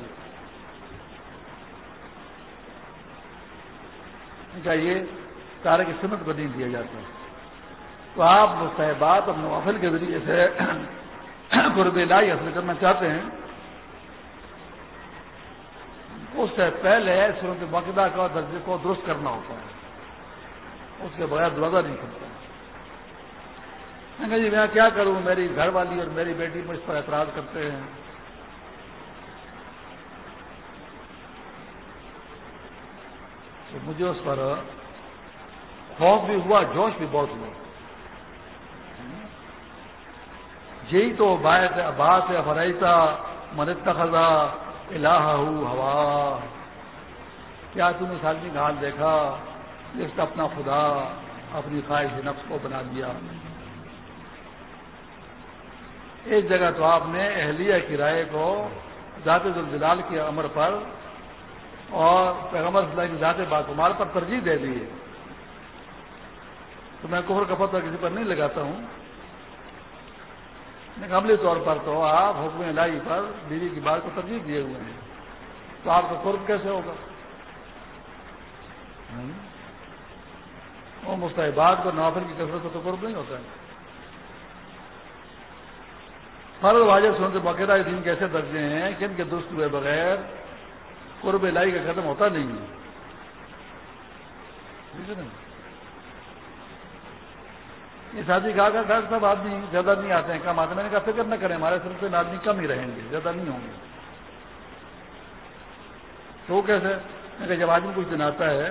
کیا یہ تارے کی سمت کو نہیں دیا جاتا۔ ہے تو آپ مستحبات اور نوافل کے ذریعے سے قرب لائی حاصل کرنا چاہتے ہیں۔ اس سے پہلے صورت باقاعدہ کا درجے کو درست کرنا ہوتا ہے۔ اس کے بغیر دروازہ نہیں کھلتا۔ میں جی میں کیا کروں؟ میری گھر والی اور میری بیٹی مجھ پر اعتراض کرتے ہیں۔ تو مجھے اس پر خوف بھی ہوا، جوش بھی بہت ہوا۔ یہی تو بات بات ہے فریتا منت خزا الہ ہوا کیا تم اس آدمی کا حال دیکھا؟ جس کا اپنا خدا، اپنی خواہش نفس کو بنا دیا۔ ایک جگہ تو آپ نے اہلیہ کی رائے کو ذات الجلال کی عمر پر اور پیغمبر صلی اللہ کی ذات باقمال پر ترجیح دے دی ہے۔ تو میں کفر کا پتہ کسی پر نہیں لگاتا ہوں۔ عملی طور پر تو آپ حکم لائی پر بیوی کی بات کو ترجیح دیے ہوئے ہیں۔ تو آپ کا قرب کیسے ہوگا؟ وہ مستحبات کو نوافل کی کثرت تو قرب نہیں ہوتا ہے۔ فرض واجب سن سے باقاعدہ دین کیسے درجے ہیں کہ ان کے درست ہوئے بغیر قرب لائی کا ختم ہوتا نہیں ہے۔ یہ شادی کہا کہ ڈاکٹر صاحب آدمی زیادہ نہیں آتے ہیں، کم آتے میں نے کہا فکر نہ کریں، ہمارے سلسلے میں آدمی کم ہی رہیں گے، زیادہ نہیں ہوں گے۔ تو کیسے؟ کہ جب آدمی کچھ دن آتا ہے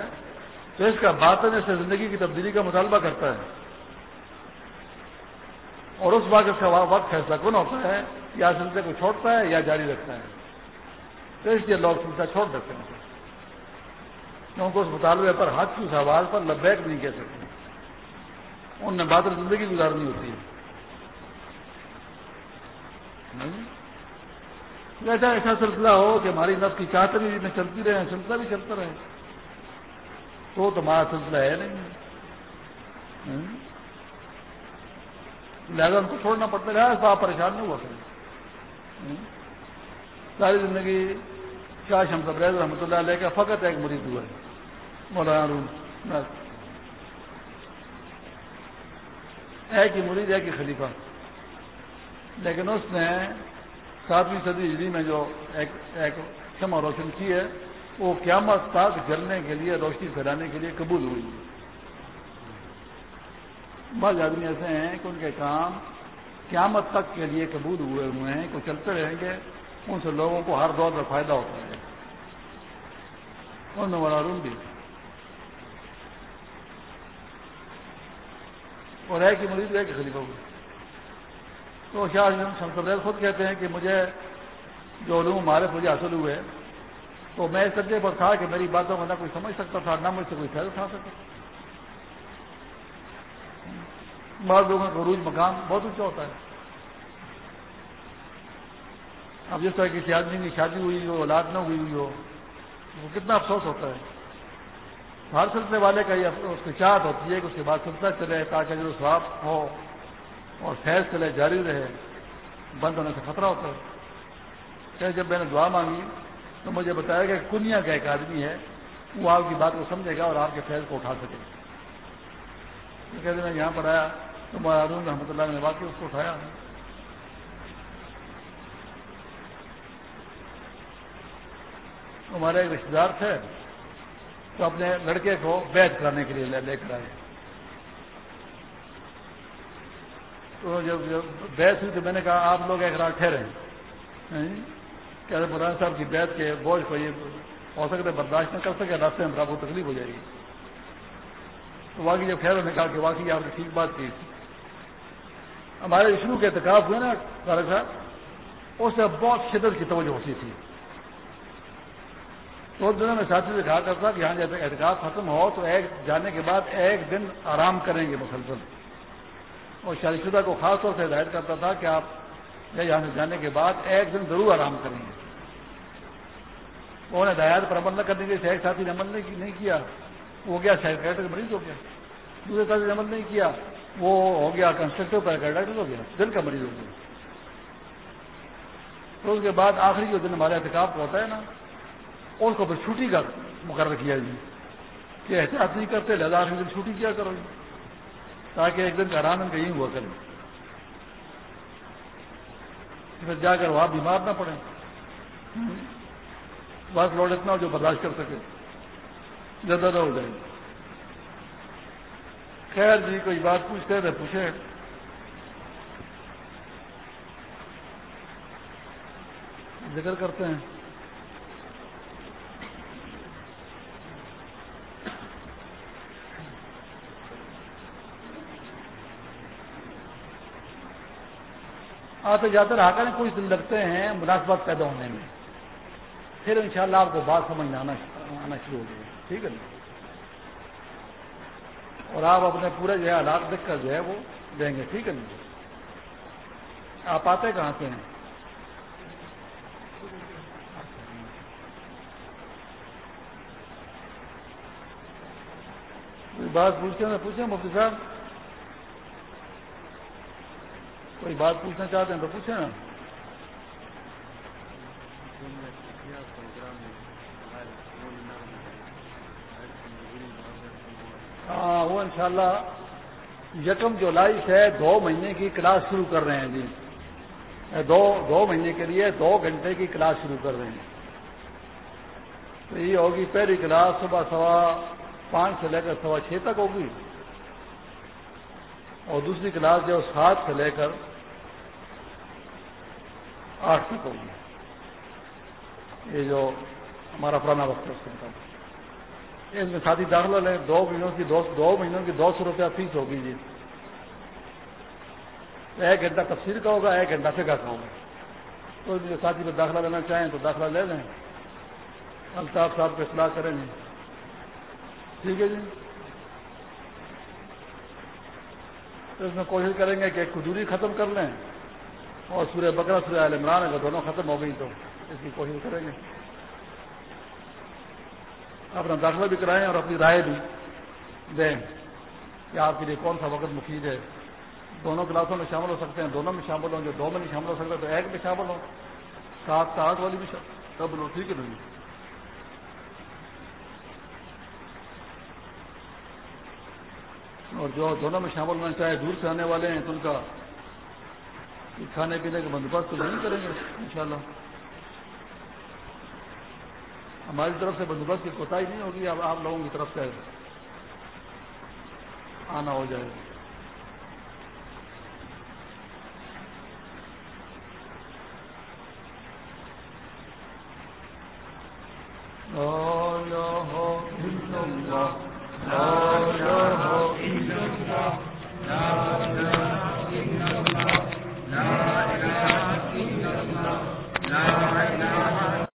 تو اس کا باطن اس سے زندگی کی تبدیلی کا مطالبہ کرتا ہے۔ اور اس وقت اس کا وقت فیصلہ کون ہوتا ہے؟ یا سلسلے کو چھوڑتا ہے یا جاری رکھتا ہے۔ تو اس لیے لوگ سلسلہ چھوڑ دیتے ہیں۔ کیونکہ اس مطالبے پر ہاتھ کی اس آواز پر لبیک نہیں کہہ سکتے۔ ان نے بہتر زندگی گزارنی ہوتی ہے۔ ایسا ایسا سلسلہ ہو کہ ہماری نفس کی چاہتے بھی میں چلتی رہے، سلسلہ بھی چلتا رہے۔ تو تمہارا سلسلہ ہے نہیں؟ لہٰذا ان کو چھوڑنا پڑتا ہے تو آپ پریشان نہیں ہوا کریں۔ ساری زندگی کیا شمس ابریز رحمۃ اللہ علیہ کا فقط ایک مریض ہوا ہے۔ مولانا روم ایک ہی مرید، ایک ہی خلیفہ۔ لیکن اس نے ساتویں صدی ہجری میں جو ایک ایک شمع روشن کی ہے، وہ قیامت تک جلنے کے لیے، روشنی پھیلانے کے لیے قبول ہوئی۔ ہے بعض آدمی ایسے ہیں کہ ان کے کام قیامت تک کے لیے قبول ہوئے ہوئے ہیں کہ چلتے رہیں گے، ان سے لوگوں کو ہر دور میں فائدہ ہوتا ہے۔ ان میں روم بھی۔ اور ہے کہ مریض ہے کہ خلیفہ ہوئے۔ تو شاہ شمس خود کہتے ہیں کہ مجھے جو علوم ہمارے مجھے حاصل ہوئے، تو میں اس درجے پر تھا کہ میری باتوں کو نہ کوئی سمجھ سکتا تھا، نہ مجھ سے کوئی فیض اٹھا سکتا۔ بعض لوگوں کا عروج مقام بہت اونچا ہوتا ہے۔ اب جس طرح کسی آدمی کی شادی ہوئی ہو، اولاد نہ ہوئی ہوئی ہو، وہ کتنا افسوس ہوتا ہے۔ ہر سلسلے والے کا یہ اس کی چاہت ہوتی ہے کہ اس کے بعد سلسلہ چلے تاکہ جو سواب ہو اور فیض چلے، جاری رہے، بند ہونے سے خطرہ ہوتا ہے۔ کہ جب میں نے دعا مانگی تو مجھے بتایا کہ کنیا کا ایک آدمی ہے، وہ آپ کی بات کو سمجھے گا اور آپ کے فیض کو اٹھا سکے گا۔ کہتے میں یہاں پر آیا تو معروم رحمۃ اللہ نے واقعی اس کو اٹھایا ہمارے ایک رشتے دار تھے تو اپنے لڑکے کو بیچ کرانے کے لیے لے کر آئے۔ تو جب بیچ ہوئی تو میں نے کہا، آپ لوگ ایک رات ٹھہرے ہاں؟ کہتے مولانا صاحب کی بیت کے بوجھ کو یہ ہو سکتے برداشت نہ کر سکے، راستے میں آپ کو تکلیف ہو جائے گی۔ تو واقعی جب خیر نے کہا کہ واقعی آپ نے ٹھیک بات کی۔ ہمارے شروع کے اعتکاف ہوئے نا طارق صاحب، اس سے بہت شدت کی توجہ ہوتی تھی۔ تو دنوں میں ساتھی سے کہا کرتا کہ یہاں جب احتکاب ختم ہو تو ایک جانے کے بعد ایک دن آرام کریں گے مسلسل۔ اور شادی شدہ کو خاص طور سے ہدایت کرتا تھا کہ آپ یہاں سے جانے کے بعد ایک دن ضرور آرام کریں گے۔ انہوں نے ہدایات پر عمل نہ کرنے کے ایک ساتھی نے عمل نہیں کیا۔ وہ گیا سیکٹر مریض ہو گیا دوسرے ساتھی نے عمل نہیں کیا۔ وہ ہو گیا کنسٹرکٹر پیراکٹر ہو گیا. دل کا مریض ہو گیا. تو اس کے بعد آخری جو دن ہمارے احتکاب کو ہوتا ہے نا، اس کو پھر چھٹی کا مقرر کیا جی کہ احتیاط نہیں کرتے، لہٰذا آخری دن چھٹی کیا کرو. جی تاکہ ایک دن کا آرام ان کا یہیں ہوا کرے. پھر جا کر وہاں بیمار نہ پڑے. بس لوڈ اتنا ہو جو برداشت کر سکے. زیادہ نہ ہو جائے. خیر جی کوئی بات پوچھتے تھے پوچھے ذکر کرتے ہیں۔ آتے جاتے رہا کریں کچھ دن لگتے ہیں مناسبت پیدا ہونے میں۔ پھر انشاءاللہ شاء آپ کو بات سمجھ آنا آنا شروع ہو جائے ٹھیک ہے نا اور آپ اپنے پورے جو ہے حالات دیکھ کر جو ہے وہ دیں گے، ٹھیک ہے نا آپ آتے کہاں سے ہیں؟ بات پوچھتے ہیں پوچھیں، مفتی صاحب۔ کوئی بات پوچھنا چاہتے ہیں تو پوچھیں۔ نا ہاں وہ انشاءاللہ یکم جولائی سے دو مہینے کی کلاس شروع کر رہے ہیں جی۔ دو دو مہینے کے لیے دو گھنٹے کی کلاس شروع کر رہے ہیں۔ تو یہ ہوگی پہلی کلاس صبح سوا پانچ سے لے کر سوا چھ تک ہوگی۔ اور دوسری کلاس جو سات سے لے کر آٹھ تک ہوگی۔ یہ جو ہمارا پرانا وقت ہے، اس کا اس میں ساتھی داخلہ لیں دو مہینوں کی دو مہینوں کی دو سو روپیہ فیس ہوگی جی۔ ایک گھنٹہ تفصیل کا ہوگا، ایک گھنٹہ فکا کا ہوگا۔ تو جی ساتھی میں داخلہ لینا چاہیں تو داخلہ لے لیں۔ الطاف صاحب کو اصلاح کریں گے۔ ٹھیک ہے جی۔ تو اس میں کوشش کریں گے کہ کھجوری ختم کر لیں اور سورہ بکرا سورہ عال عمران اگر دونوں ختم ہو گئی تو اس کی کوشش کریں گے۔ اپنا داخلہ بھی کرائیں اور اپنی رائے بھی دیں۔ کہ آپ کے لیے کون سا وقت مفید ہے؟ دونوں کلاسوں میں شامل ہو سکتے ہیں۔ دونوں میں شامل ہوں جو دو میں نہیں شامل ہو سکتے تو ایک میں شامل ہو سات آٹھ والی بھی شامل ہو ٹھیک ہے نہیں جی۔ اور جو دونوں میں شامل ہونا چاہے، دور سے آنے والے ہیں، تو ان کا کھانے پینے کا بندوبست تو نہیں کریں گے، انشاءاللہ۔ ہماری طرف سے بندوبست کی کوتاہی نہیں ہوگی، اب آپ لوگوں کی طرف سے آنا ہو جائے گا۔ لا